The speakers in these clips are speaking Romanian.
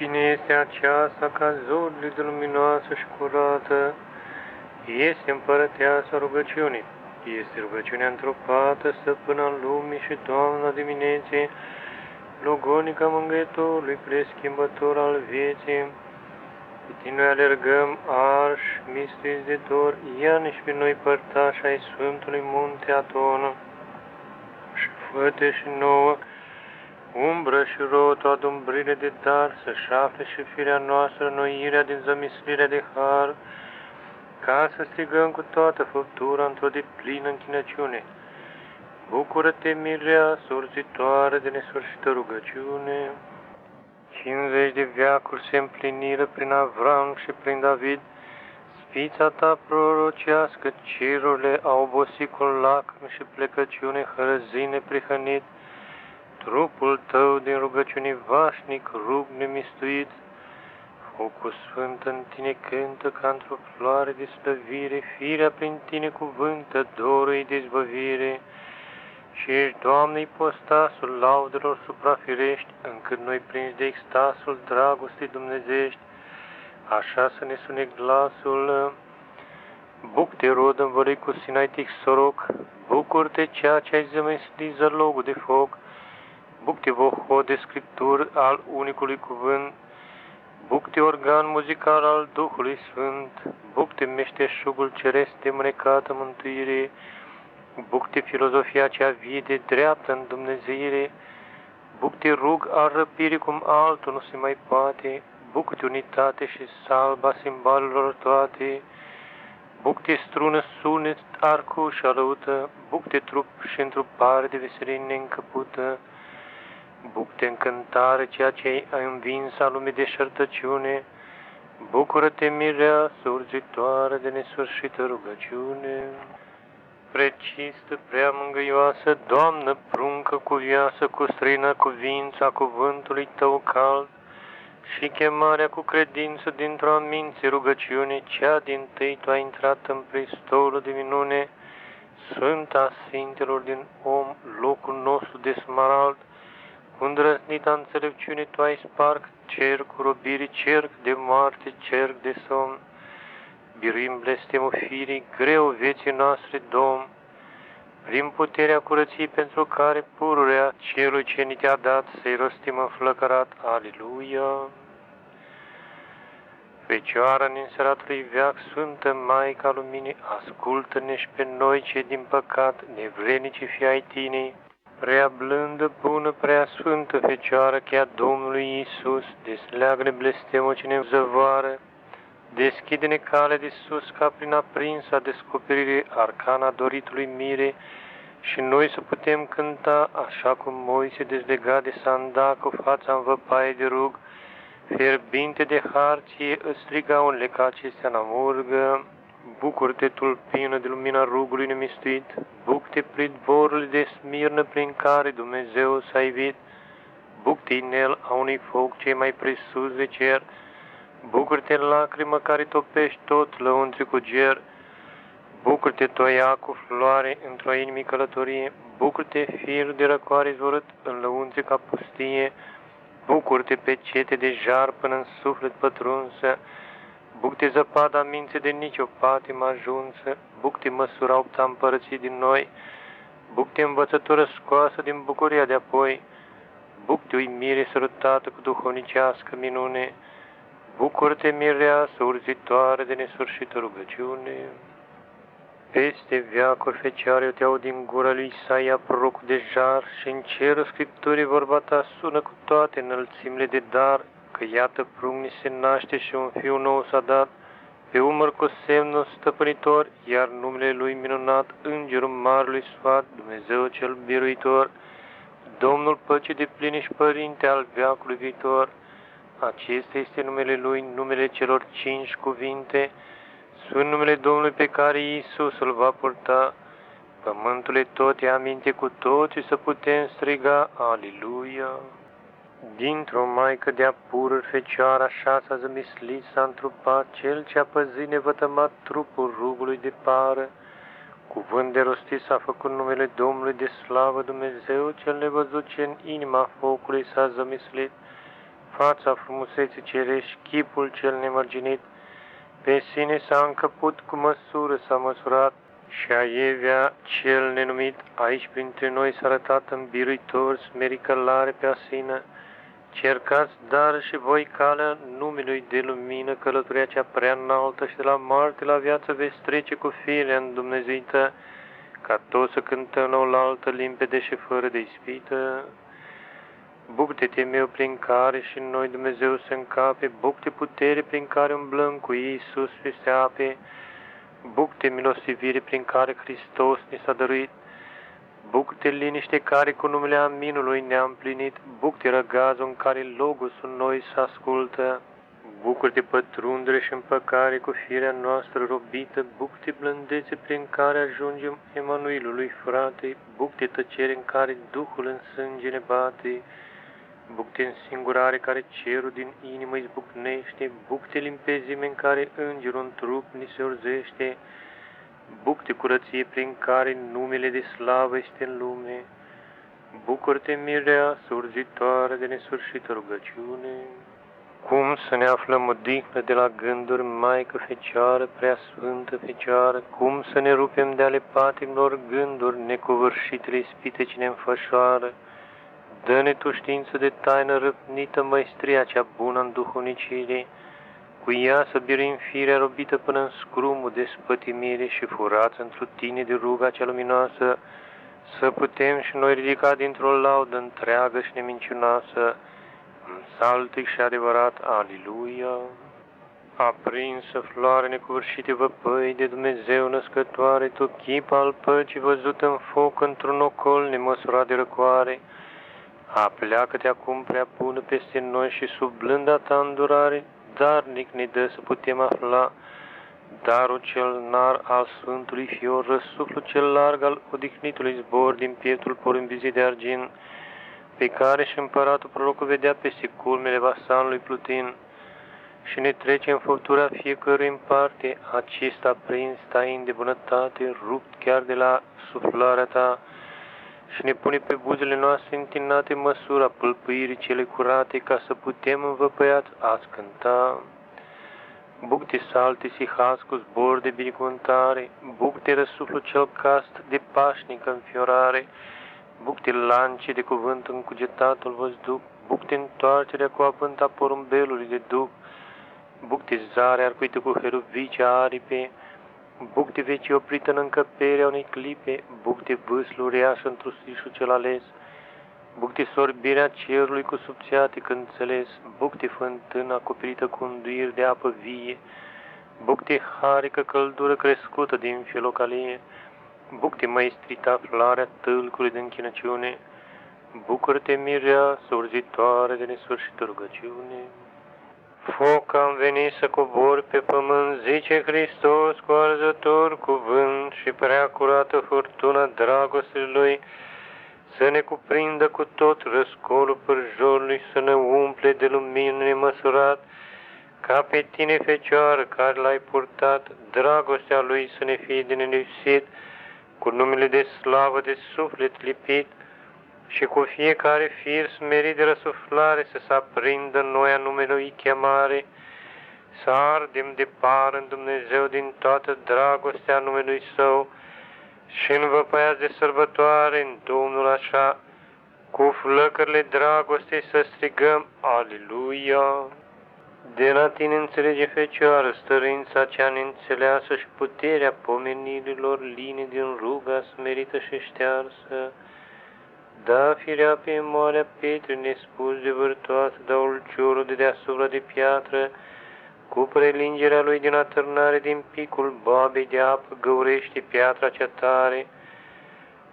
Cine este aceasta ca zorile de luminoasă și curată? Este împărăteasa rugăciunii. Este rugăciunea întropată, stăpâna lumii și Doamna dimineții, logonica mângâietorului, preschimbător al vieții. Pe tine noi alergăm arși, mistuiți de dor, ia și pe noi părtași ai Sfântului Munte Aton. Și făte și nouă, umbră și rot, o adumbrire de dar, să-și afle și firea noastră noirea din zămislirea de har, ca să strigăm cu toată făptura într-o de plină închinăciune. Bucură-te, mirea surzitoare de nesfârșită rugăciune. 50 de veacuri se împliniră prin Avram și prin David, Spița ta prorocească, cirurile au obosit cu lacrimi și plecăciune, hărăzine prihănit, trupul tău din rugăciune vașnic, rug nemistuit, Focul sfânt în tine cântă ca într-o floare de slăvire, firea prin tine cuvântă dorul de izbăvire, și ești, Doamne, postasul laudelor suprafirești, încât noi prinși de extasul dragostei dumnezești, așa să ne sune glasul, Buc te rod în cu sinaitic soroc, bucur-te ceea ce ai zămeslit zărlogul de foc, buc te voho de scripturi al unicului cuvânt, Bucte organ muzical al Duhului Sfânt, bucte meșteșugul ceresc de mânecată mântuire, bucte filozofia cea vie de dreaptă în Dumnezeire, bucte rug al răpirii cum altul nu se mai poate, bucte unitate și salba simbolelor toate, bucte strună sunet arcuș și alăută, bucte trup și întrupare de veselie neîncăpută, Bucte în cântare ceea ce ai învins a lumii de șertăciune, Bucură-te, mirea surzitoare de nesfârșită rugăciune. Precistă, prea mângâioasă, Doamnă, pruncă cuvioasă cu strina cuvința cuvântului Tău cald, și chemarea cu credință dintr-o aminți rugăciune, cea din tâi Tu ai intrat în prestolul de minune, Sfânta Sfintelor din om, locul nostru de smarald, cu îndrăznita înțelepciune tu ai sparg cercul robirii, cerc de moarte, cerc de somn. Biruim blestemul firii, greu vieții noastre, Domn, prin puterea curății pentru care pururea celui ce ni te-a dat să-i rostim înflăcărat. Aleluia! Fecioara în înseratului veac, Sfântă Maica Luminii, ascultă-ne și pe noi ce din păcat, nevrenici fi ai tine, Prea blândă, bună, prea sfântă Fecioară, chiar Domnului Iisus, desleagă-ne blestemul ce ne zăvoară, deschide-ne cale de sus ca prin aprinsa descoperire arcana doritului mire, și noi să putem cânta așa cum Moise dezlega de sanda cu fața în văpaie de rug, fierbinte de harție, îți striga un lecat ce se înamurgă, Bucur-te, tulpină de lumina rugului nemistuit, buc-te pridvorul de smirnă prin care Dumnezeu s-a ivit, buc-te inel a unui foc cei mai presus de cer, bucur-te lacrimă care topești tot lăuntri cu ger, bucur-te toia cu floare într-o inimii călătorie, bucur-te fir de răcoare zvorât în lăuntri ca pustie, bucur-te pe cete de jar până în suflet pătrunsă, Bucte zăpada mințe de nicio patimă ajunsă, bucte măsura opta împărății din noi, bucte învățătură scoasă din bucuria de apoi, bucte uimire sărutată cu duhovnicească minune, bucură-te mireasă urzitoare de nesfârșită rugăciune. Peste veacuri fecioare te aud din gura lui Isaia prorocul de jar și în cerul Scripturii vorba ta sună cu toate înălțimile de dar, că iată prunc se naște și un fiu nou s-a dat, pe umăr cu semnul stăpânitor, iar numele lui minunat, Îngerul Marului Sfat, Dumnezeu cel biruitor, Domnul păcii de plini și Părinte al veacului viitor. Acesta este numele Lui, numele celor cinci cuvinte, sunt numele Domnului pe care Iisus îl va purta. Pământul tot e aminte cu toții să putem striga, Aleluia! Dintr-o maică de-a pururi fecioară așa s-a zămislit, s-a întrupat cel ce-a păzit nevătămat trupul rugului de pară. Cuvânt de rostit s-a făcut numele Domnului de slavă Dumnezeu, cel nevăzut ce în inima focului s-a zămislit. fața frumuseții cerești, chipul cel nemărginit, pe sine s-a încăput cu măsură, s-a măsurat, și a Evea cel nenumit, aici printre noi s-a arătat în biruitor, smericălare pe asină, cercați dar și voi calea numelui de lumină, călătoria cea prea înaltă și de la moarte la viață veți trece cu firea în Dumnezeită, ca toți să cântăm la altă limpede și fără de ispită. Bucte-te meu prin care și noi Dumnezeu să încape, bucte putere prin care umblăm cu Iisus peste ape, bucte milostivire prin care Hristos ne s-a dăruit, bucte liniște care cu numele Aminului ne-a împlinit, bucte răgazul în care Logosul noi să ascultă, bucur-te pătrundere și împăcare cu firea noastră robită, bucte blândețe prin care ajungem Emanuelului frate, bucte tăcere în care Duhul în sânge ne bate, bucte în singurare care cerul din inimă izbucnește, bucte limpezime în care îngerul în trup ni se urzește, bucte curăție prin care numele de slavă este în lume, bucur-te mirea surzitoare de nesfârșită rugăciune. Cum să ne aflăm odihnă de la gânduri, Maică Fecioară, Prea Sfântă Fecioară, cum să ne rupem de ale patimilor gânduri necovârșitele ispite ce ne înfășoară, Dă-ne tu știință de taină răpnită, măestria cea bună în duhunicire, cu ea să birim firea robită până în scrumul de spătimire și furați într tine de ruga cea luminoasă, să putem și noi ridica dintr-o laudă întreagă și nemincinoasă, saltic și adevărat, Aliluia! Aprinsă floare necuvârșite văpăi de Dumnezeu născătoare, tu chip al păcii văzut în foc într-un ocol nemăsurat de răcoare, Apleacă-te acum prea bună peste noi și sub blânda ta îndurare, darnic ne dă să putem afla darul cel nar al Sfântului Fior, răsuflu cel larg al odihnitului zbor din pietrul porumbizit de argint, pe care și împăratul prorocul vedea peste culmele vasalului Plutin, și ne trece în făptura fiecărui în parte, acesta prins taind de bunătate, rupt chiar de la suflarea ta, și ne pune pe buzele noastre întinate măsura pâlpâirii cele curate, ca să putem învăpăiat azi cânta. Bucte salte sihas cu zbor de binecuvântare, bucte răsuflu cel cast de pașnică înfiorare, bucte lance de cuvânt încugetatul văzduc, bucte întoarcerea cu avânt a porumbelului de duc, bucte zare arcuite cu heruvice aripe, Buc de veci oprită în încăperea unei clipe, buc de vâslu uriaș într sișul cel ales, buc de sorbirea cerului cu subțiate când înțeles, buc de fântână acoperită cu înduiri de apă vie, buc de harică căldură crescută din fielocalie, buc de măistrita floarea tâlcului de închinăciune, bucură-te mirea surzitoare de nesfârșită rugăciune. Foc am venit să cobor pe pământ, zice Hristos cu arzător cuvânt și prea curată furtuna dragostei Lui, să ne cuprindă cu tot răscolul pârjorului, să ne umple de lumină nemăsurat, ca pe tine, Fecioară, care l-ai purtat, dragostea Lui să ne fie de nelipsit, cu numele de slavă de suflet lipit, și cu fiecare fir smerit de răsuflare să se aprindă în noi a numelui chemare, să ardem de par în Dumnezeu din toată dragostea numelui Său și învăpăiați de sărbătoare în Domnul așa, cu flăcările dragostei să strigăm Aleluia! De la tine înțelege Fecioară stărința cea neînțeleasă și puterea pomenirilor linii din ruga smerită și ștearsă, da, firea pe moarea pietre nespus de vârtoasă, da ulciorul de deasupra de piatră, cu prelingerea lui din atârnare din picul babei de apă, găurește piatra cea tare,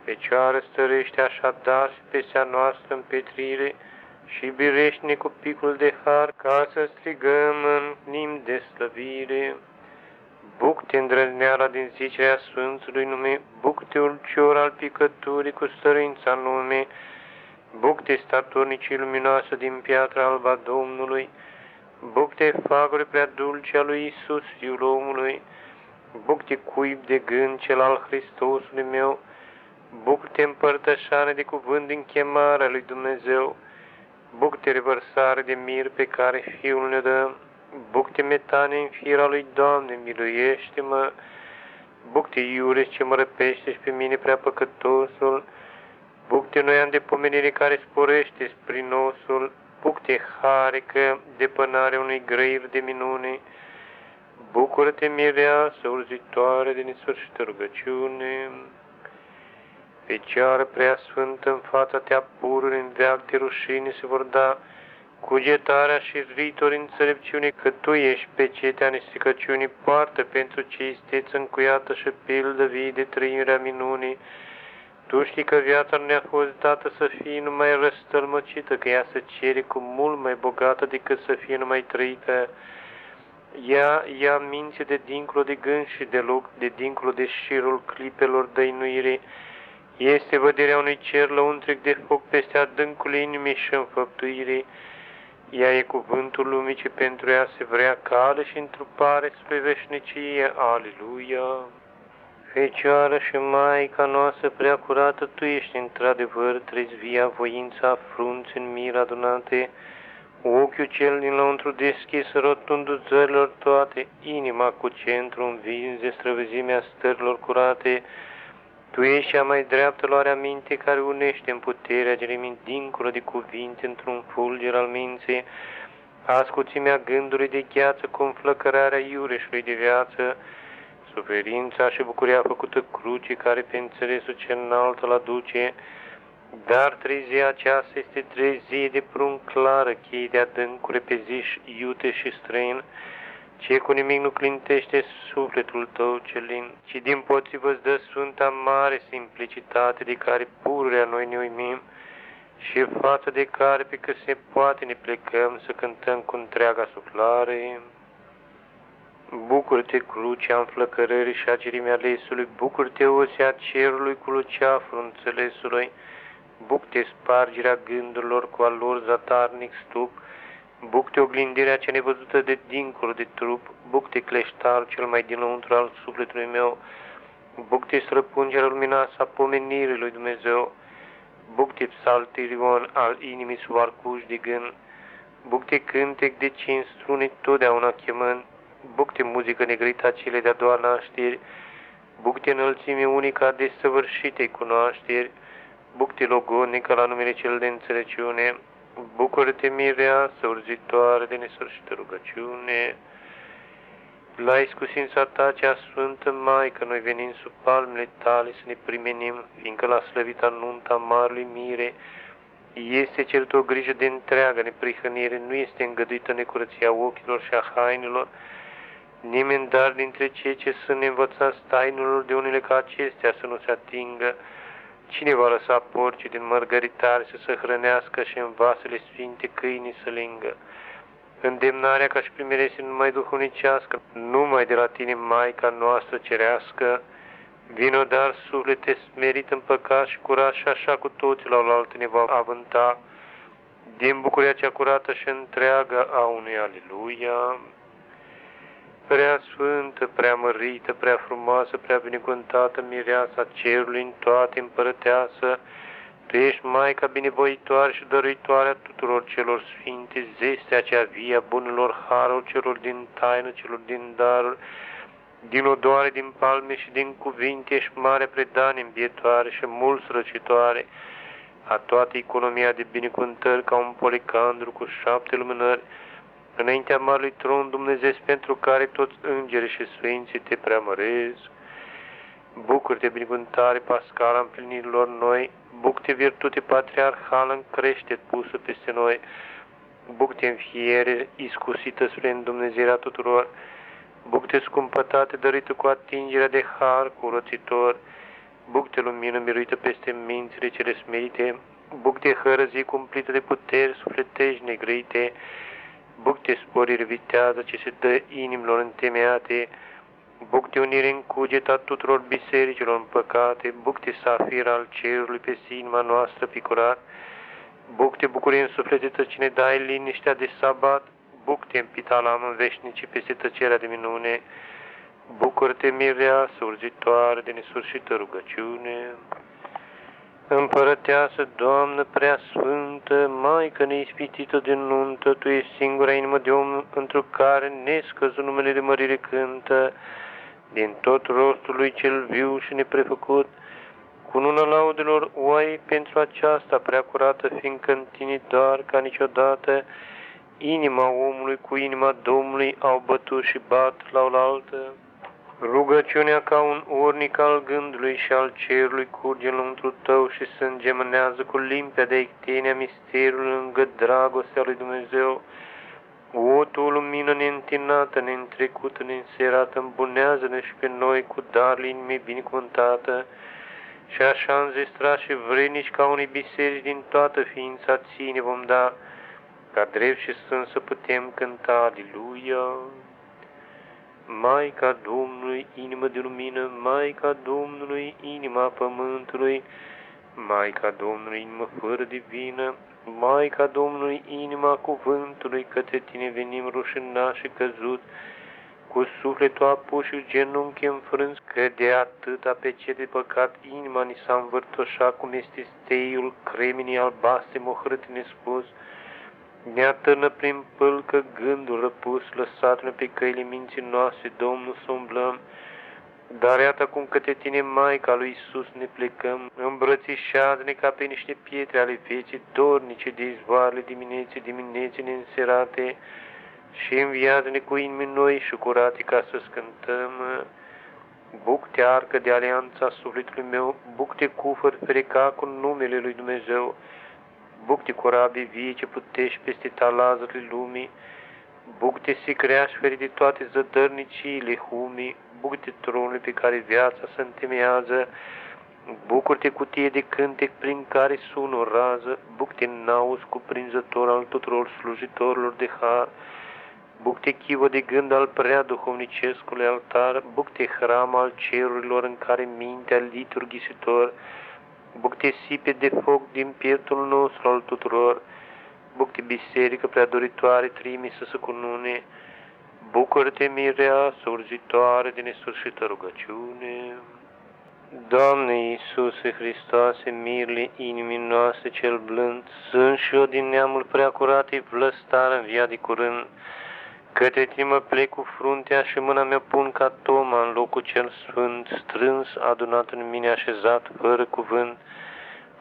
Fecioară stărește așadar și peste a noastră în petrire și birește-ne cu picul de har ca să strigăm în nim de slăvire. Bucte îndrăzneala din zicerea Sfântului nume, bucte ulcior al picăturii cu stărința nume, bucte statornicii luminoasă din piatra alba Domnului, bucte faguri prea dulce a lui Isus, Fiul omului, bucte cuib de gând cel al Hristosului meu, bucte împărtășare de cuvânt din chemarea lui Dumnezeu, Bucte revărsare de mir pe care Fiul ne dă, Bucte metane în fira lui Doamne, miluiește-mă, Bucte iure ce mă răpește și pe mine prea păcătosul, Bucte noi am de pomenire care sporește sprinosul, Bucte harică de pânare unui grăir de minune, Bucură-te, mireasă, urzitoare de nesfârșită rugăciune, Fecioară prea sfântă, în fața te pururi, în veac de rușine se vor da, cugetarea și ritori înțelepciune, că Tu ești pe cetea nesticăciunii, poartă pentru ce isteți încuiată și pildă vii de trăirea minunii. Tu știi că viața nu ne-a fost dată să fie numai răstălmăcită, că ea se cere cu mult mai bogată decât să fie numai trăită. Ea ia mințe de dincolo de gând și de loc, de dincolo de șirul clipelor dăinuire, este văderea unui cer lăuntric de foc peste adâncul inimii și înfăptuirii. Ea e cuvântul lumii ce pentru ea se vrea cale și întrupare spre veșnicie. Aleluia! Fecioară și Maica noastră prea curată, Tu ești într-adevăr trezvia voința frunți în mir adunate, ochiul cel din lăuntru deschis, rotundul țărilor toate, inima cu centru învinze străvezimea stărilor curate, tu ești cea mai dreaptă luarea minte care unește în puterea gerimind dincolo de cuvinte într-un fulger al minții, ascuțimea gândului de gheață cu înflăcărarea iureșului de viață, suferința și bucuria făcută cruce care pe înțelesul cel înalt îl aduce, dar trezia aceasta este trezie de prun clară, chei de adâncure pe ziș iute și străin, ce cu nimic nu clintește sufletul tău celin, ci din potrivă îți dă sfânta mare simplicitate de care pururea noi ne uimim și față de care pe cât se poate ne plecăm să cântăm cu întreaga suflare. Bucur-te, crucea înflăcărării și agerimea lesului, bucur-te, osea cerului cu luceafrul înțelesului, bucur-te spargerea gândurilor cu al lor zatarnic stup, Bucte oglindirea cea nevăzută de dincolo de trup, bucte cleștar cel mai dinăuntru al sufletului meu, bucte străpungerea luminoasă a pomenirii lui Dumnezeu, bucte psaltirion al inimii sub arcuș de gând, bucte cântec de cinci strune totdeauna chemând, bucte muzică negrita cele de-a doua nașteri, bucte înălțime unica de săvârșite cunoașteri, bucte logonică la numele cel de înțelepciune, Bucură-te, mireasă, urzitoare de nesfârșită rugăciune, la iscusința ta cea sfântă, Maică, noi venim sub palmele tale să ne primenim, fiindcă la slăvita nunta marului mire, este cerut o grijă de întreagă neprihănire, nu este îngăduită necurăția ochilor și a hainelor, nimeni dar dintre cei ce sunt învățați tainelor de unele ca acestea să nu se atingă, Cine va lăsa porcii din mărgăritare să se hrănească și în vasele sfinte câinii să lingă? Îndemnarea ca și primirese numai duhunicească, numai de la tine, Maica noastră cerească, vino dar suflete smerit în păcat și curat și așa cu toți la oaltă ne va avânta, din bucuria cea curată și întreagă a unui Aleluia prea sfântă, prea mărită, prea frumoasă, prea binecuvântată mireasa cerului în toate împărăteasă, Tu ești Maica binevoitoare și dăruitoare a tuturor celor sfinte, zestea cea via bunilor harul celor din taină, celor din darul, din odoare, din palme și din cuvinte, ești mare predanie îmbietoare și mult srăcitoare, a toată economia de binecuvântări ca un policandru cu șapte lumânări, înaintea Marului Tron Dumnezeu pentru care toți îngerii și sfinții te preamăresc. Bucur-te, binecuvântare pascală împlinirilor noi, bucur-te, virtute patriarhală în creștet pusă peste noi, bucur-te, fiere iscusită spre Dumnezeirea tuturor, bucur-te, scumpătate dărită cu atingerea de har curățitor, bucur-te, lumină miruită peste mințile cele smerite, bucur-te, hărăzii cumplită de puteri sufletești negrite, bucte sporiri vitează ce se dă inimilor întemeiate, bucte unire în cugeta tuturor bisericilor împăcate, bucte safir al cerului pe inima noastră picurat, bucte bucurie în sufletetă cine dai liniștea de sabat, bucte în pitalam în veșnici peste tăcerea de minune, bucură-te mirea, surzitoare de nesfârșită rugăciune. Împărăteasă, Doamnă prea sfântă, Maică neispitită de nuntă, Tu ești singura inimă de om într-o care nescăzut numele de mărire cântă, din tot rostul lui cel viu și neprefăcut, cu luna laudelor oai pentru aceasta prea curată, fiindcă în tine doar ca niciodată inima omului cu inima Domnului au bătut și bat la oaltă. Rugăciunea ca un urnic al gândului și al cerului curge înăuntru tău și se îngemânează cu limpea de ictenia misterului lângă dragostea lui Dumnezeu. O, tu lumină neîntinată, neîntrecută, neînserată, îmbunează-ne și pe noi cu dar inimii binecuvântată și așa înzestrat și vrenici ca unei biserici din toată ființa ține vom da, ca drept și sfânt să putem cânta Aliluia. Maica Domnului, inimă de lumină, Maica Domnului, inima pământului, Maica Domnului, inimă fără de vină, Maica Domnului, inima cuvântului, către tine venim rușinați și căzut, cu sufletul apus și genunchi înfrâns, că de atâta pe ce de păcat inima ni s-a învârtoșat, cum este steiul creminii albaste mohărât nespus, ne atârnă prin pâlcă gândul răpus, lăsat-ne pe căile minții noastre, Domnul să umblăm, dar iată cum către tine, Maica lui Isus, ne plecăm, îmbrățișează-ne ca pe niște pietre ale vieții, dornice de izvoarele dimineții, dimineții neînserate, și înviază-ne cu inimi noi și curate ca să scântăm. Bucte arcă de alianța sufletului meu, bucte cufăr fereca cu numele lui Dumnezeu, bucte corabie vie ce putești peste talazările lumii, bucte sicreași feri de toate zădărniciile humii, bucte tronul pe care viața se întemeiază, Bucur-te cutie de cântec prin care sună o rază, bucte naus cuprinzător al tuturor slujitorilor de har, bucte chivă de gând al prea duhovnicescului altar, bucte hram al cerurilor în care mintea liturghisitor, bucte sipe de foc din pieptul nostru al tuturor, bucte biserică prea doritoare trimisă să cunune, bucură-te mirea surzitoare de nesfârșită rugăciune. Doamne Iisuse Hristoase, mirle inimii noastre cel blând, sunt și eu din neamul prea curat, vlăstar în via de curând, Către tine mă plec cu fruntea și mâna mea pun ca Toma în locul cel sfânt, strâns, adunat în mine, așezat, fără cuvânt.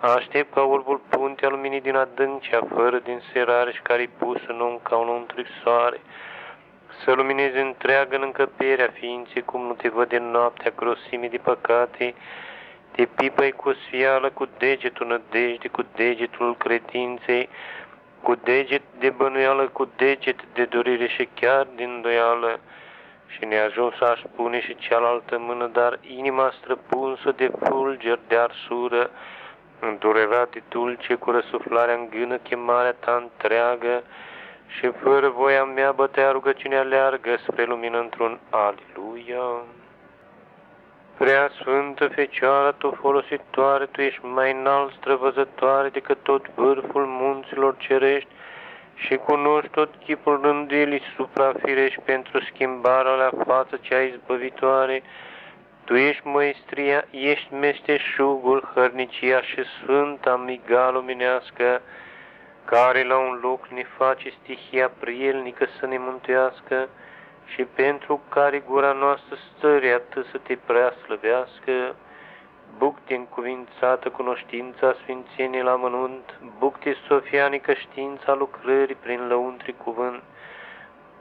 Aștept ca orbul puntea luminii din adânc, cea fără din serare și care-i pus în om ca un om soare. Să luminezi întreagă în încăperea ființei, cum nu te văd în noaptea grosimii de păcate, te pipăi cu sfială, cu degetul nădejde, cu degetul credinței, cu deget de bănuială, cu deget de durere și chiar din doială. Și ne ajuns aș pune și cealaltă mână, dar inima străpunsă de fulger de arsură, îndurerat de dulce cu răsuflarea în gână chemarea ta întreagă, și fără voia mea bătea rugăciunea leargă spre lumină într-un Aleluia. Prea Sfântă Fecioară, Tu folositoare, Tu ești mai înalt străvăzătoare decât tot vârful munților cerești și cunoști tot chipul rânduielii suprafirești pentru schimbarea la față cea izbăvitoare. Tu ești măestria, ești meșteșugul, hărnicia și sfânta miga luminească, care la un loc ne face stihia prielnică să ne mântuiască, și pentru care gura noastră stări atât să te prea slăvească, bucte încuvințată cunoștința Sfințenii la mănunt, bucte sofianică știința lucrării prin lăuntri cuvânt,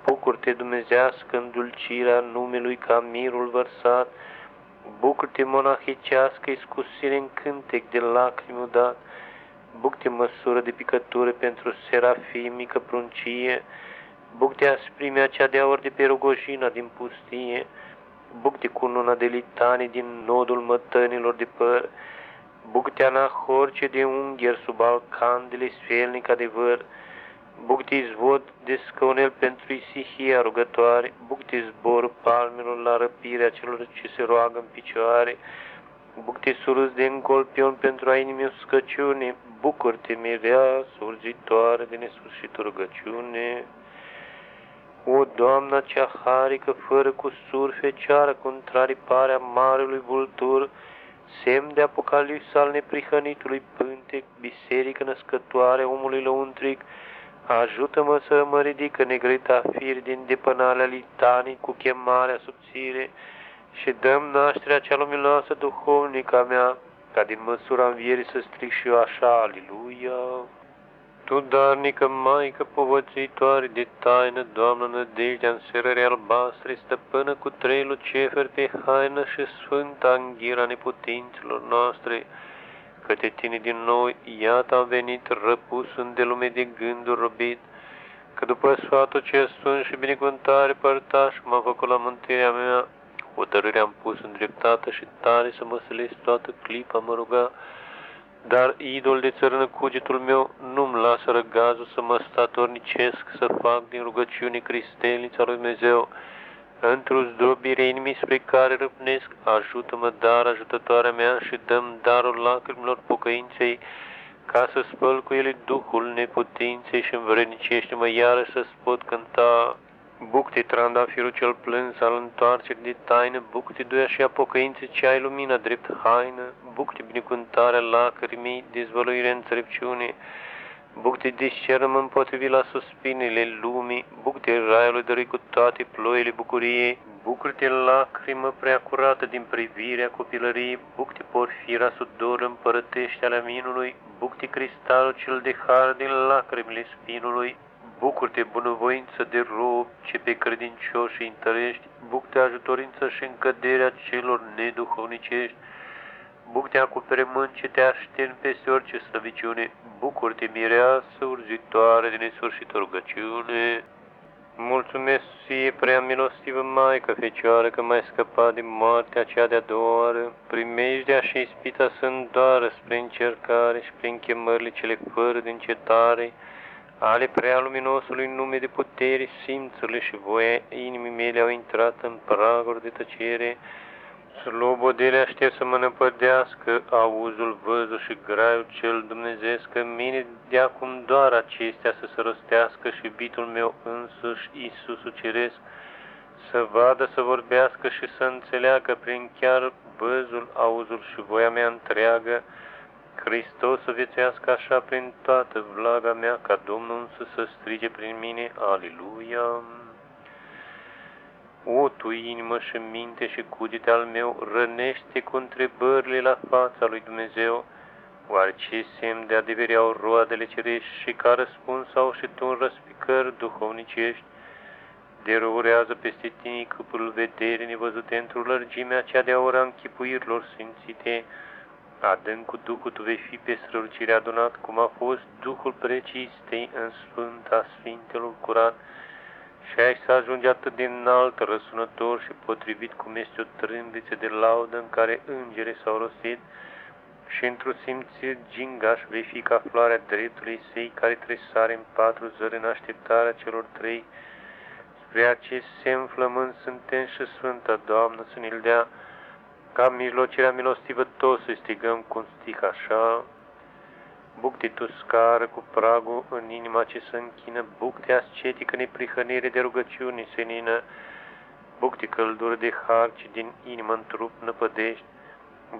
bucur-te dumnezească îndulcirea numelui ca mirul vărsat, bucur-te monahicească iscusire în cântec de lacrimi udat, bucte măsură de picătură pentru serafimică pruncie, Bucte asprimea cea de aur de pe rogojina din pustie, bucte cu luna de litanii din nodul mătănilor de păr, bucte anahorce de ungher sub al candelei sfelnic adevăr, bucte izvod de scaunel pentru isihia rugătoare, bucte zbor palmelor la răpirea celor ce se roagă în picioare, bucte surâs de încolpion pentru a inimii scăciune, bucur-te mirea surzitoare de nesfârșită rugăciune. O, Doamna cea harică, fără cu fecioară, contrariparea marelui vultur, semn de apocalips al neprihănitului pântec, biserică născătoare omului lăuntric, ajută-mă să mă ridic în negrita fir din depănarea litanii cu chemarea subțire și dăm nașterea cea luminoasă duhovnică a mea, ca din măsura învierii să stric și eu așa, aliluia. Tu, darnică Maică povățuitoare de taină, Doamnă nădejdea în serări albastre, stăpână cu trei luceferi pe haină și sfânta anghira neputinților noastre, către tine din nou, iată am venit răpus în de lume de gânduri robit, că după sfatul ce sunt și binecuvântare părtaș, m-a făcut la mântuirea mea, hotărârea am pus în dreptate și tare să mă sălesc toată clipa mă ruga, dar idol de țărână cugetul meu nu-mi lasă răgazul să mă statornicesc, să fac din rugăciune cristelnița lui Dumnezeu, într-o zdrobire inimii spre care răpnesc, ajută-mă, dar ajutătoarea mea și dăm darul lacrimilor pocăinței, ca să spăl cu ele duhul neputinței și învrednicește-mă iară să-ți pot cânta Bucte trandafirul cel plâns al întoarcerii de taină, bucte duia și a pocăinței ce ai lumina drept haină, bucte binecuvântarea lacrimii, dezvăluire înțelepciune, bucte discernăm împotrivi la suspinele lumii, bucte raiului dărui cu toate ploile bucuriei, bucurte lacrimă prea curată din privirea copilăriei, bucte porfira sudor împărătește ale minului, bucte cristalul cel de har din lacrimile spinului, Bucur-te, bunăvoință de rob, ce pe credincioși întărești, bucur-te ajutorință și încăderea celor neduhovnicești, bucur-te acoperământ ce te aștern peste orice slăviciune, bucur-te, mireasă urzitoare de nesfârșită rugăciune. Mulțumesc ție, prea milostivă Maică Fecioară, că m-ai scăpat din moartea cea de-a doua oară. Primejdea și ispita sunt doar spre încercare și prin chemările cele fără de încetare, ale prea luminosului nume de putere, simțurile și voia inimii mele au intrat în praguri de tăcere, slobodele aștept să mă năpădească, auzul, văzul și graiul cel dumnezeesc, că mine de acum doar acestea să se rostească și bitul meu însuși, Iisusul Ceresc, să vadă, să vorbească și să înțeleagă prin chiar văzul, auzul și voia mea întreagă, Hristos să viețească așa prin toată vlaga mea, ca Domnul însă să strige prin mine, Aliluia! O, tu inimă și minte și cugete al meu, rănește cu întrebările la fața lui Dumnezeu, oare ce semn de adeveri au roadele cerești și ca răspuns au și tu în răspicări duhovnicești, derurează peste tine câpul vederii nevăzute într-o lărgimea cea de ora închipuirilor sfințite, adânc cu Duhul tu vei fi pe strălucire adunat, cum a fost Duhul precistei în Sfânta Sfintelor curat, și ai să ajungi atât din înalt, răsunător și potrivit cum este o trâmbiță de laudă în care îngere s-au rostit, și într-o simțire gingaș vei fi ca floarea dreptului săi care tresare în patru zări în așteptarea celor trei. Spre acest semn flământ suntem și Sfânta Doamnă să ne-l dea, ca mijlocirea milostivă toți să strigăm cu un stih așa, Bucte tu scară cu pragul în inima ce se închină, bucte ascetică neprihănire de rugăciune senină, bucte căldură de har ce din inimă în trup năpădești,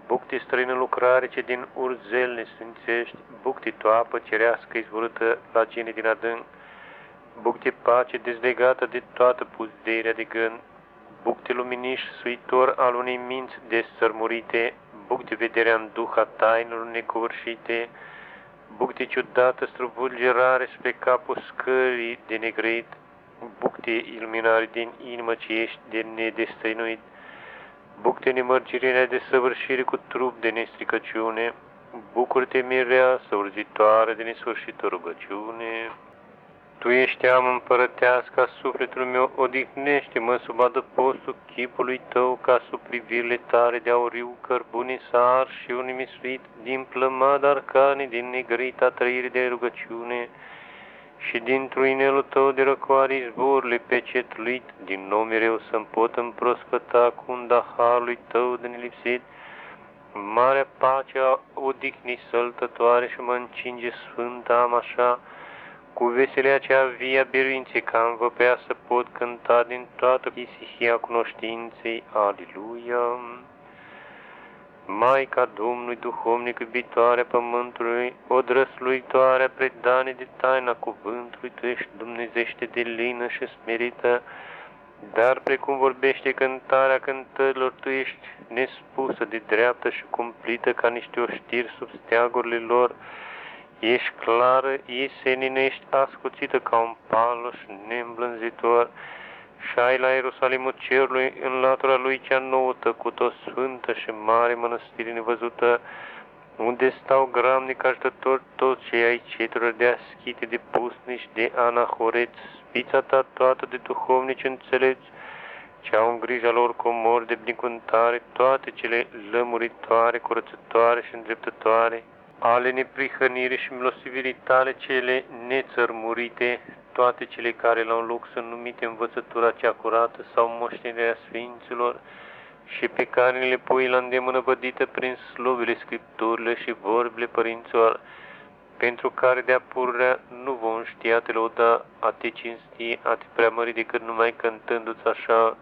bucte străină lucrare ce din urzel ne sfințești, bucte tu apă cerească izvorâtă la cine din adânc, bucte pace dezlegată de toată puzderea de gând, bucte luminiș suitor al unei minți desărmurite, bucte vederea în duh a tainelor necovârșite, bucte ciudată străvulgerare spre capul scării de negrit, bucte iluminare din inimă ce ești de nedestăinuit, bucte nemărgirirea de săvârșire cu trup de nestricăciune, bucur-te mirea săurzitoare de nesfârșită rugăciune. Tu ești am împărătească a sufletului meu, odihnește-mă sub adăpostul chipului tău, ca sub privirile tare de auriu, cărbune sar și un misuit din plămada arcane, din negrita trăire de rugăciune, și din truinelul tău de răcoare izvorile pecetluit, din nou mereu să-mi pot împrospăta cu un daharului tău de nelipsit, marea pace a odihnii săltătoare și mă încinge sfânta am așa, cu veselea cea via biruinței ca învăpea să pot cânta din toată isihia cunoștinței. Aliluia! Maica Domnului duhovnic iubitoare pământului, o drăsluitoare predane de taina cuvântului, Tu ești dumnezește de lină și smerită, dar precum vorbește cântarea cântărilor, Tu ești nespusă de dreaptă și cumplită ca niște oștiri sub steagurile lor, Ești clară, ei seninești, ascuțită ca un paloș neîmblânzitor, și ai la Ierusalimul cerului, în latura lui cea nouă tăcută, o sfântă și mare mănăstire nevăzută, unde stau gramnic ajutători toți cei ai ceturilor de aschite, de pusnici, de anahoreți, spița ta toată de duhovnici înțelepți, ce au în grija lor comori de binecuvântare, toate cele lămuritoare, curățătoare și îndreptătoare, ale neprihănirii și milosivirii tale cele nețărmurite, toate cele care la un loc sunt numite învățătura cea curată sau moștenirea Sfinților și pe care le pui la îndemână vădită prin slobile Scripturile și vorbile părinților, pentru care de-a pururea nu vom ști a te lăuda, a te cinsti, a te preamări decât numai cântându-ți așa,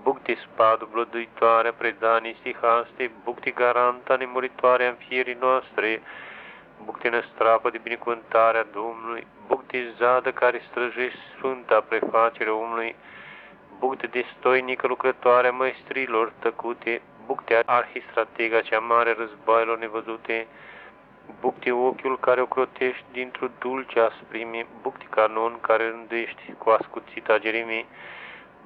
Bukti spadu blăduitoarea predanii stihaste, Bukti garanta nemuritoarea în fierii noastre, Bukti năstrapă de binecuvântarea Domnului, Bukti zadă care străjești sfânta prefacere omului, Bukti de stoinică lucrătoarea măestrilor tăcute, Bukti arhistratega cea mare războaielor nevăzute, Bukti ochiul care o crotești dintr-o dulce asprime, Bukti canon care rândești cu ascuțita gerimii,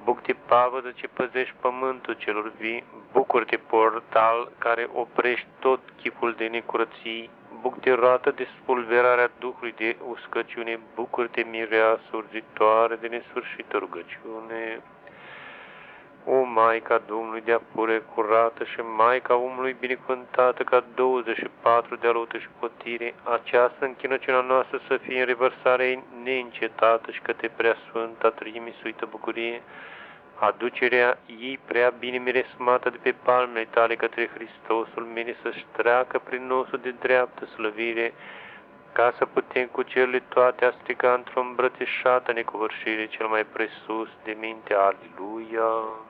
Bucte pavădă ce păzești pământul celor vii, bucur-te portal care oprești tot chipul de necurății, bucte roată de spulverarea Duhului de uscăciune, bucur-te mirea surzitoare de nesfârșită rugăciune. O Maica Domnului de apure curată și Maica omului binecuvântată ca 24 de alută și potire, această închinăciunea noastră să fie în revărsare neîncetată și către prea sfânta trimisuită bucurie, aducerea ei prea bine miresmată de pe palmele tale către Hristosul mine să-și treacă prin nosul de dreaptă slăvire, ca să putem cu cele toate a strica într-o îmbrățișată necovârșire cel mai presus de minte. Aleluia!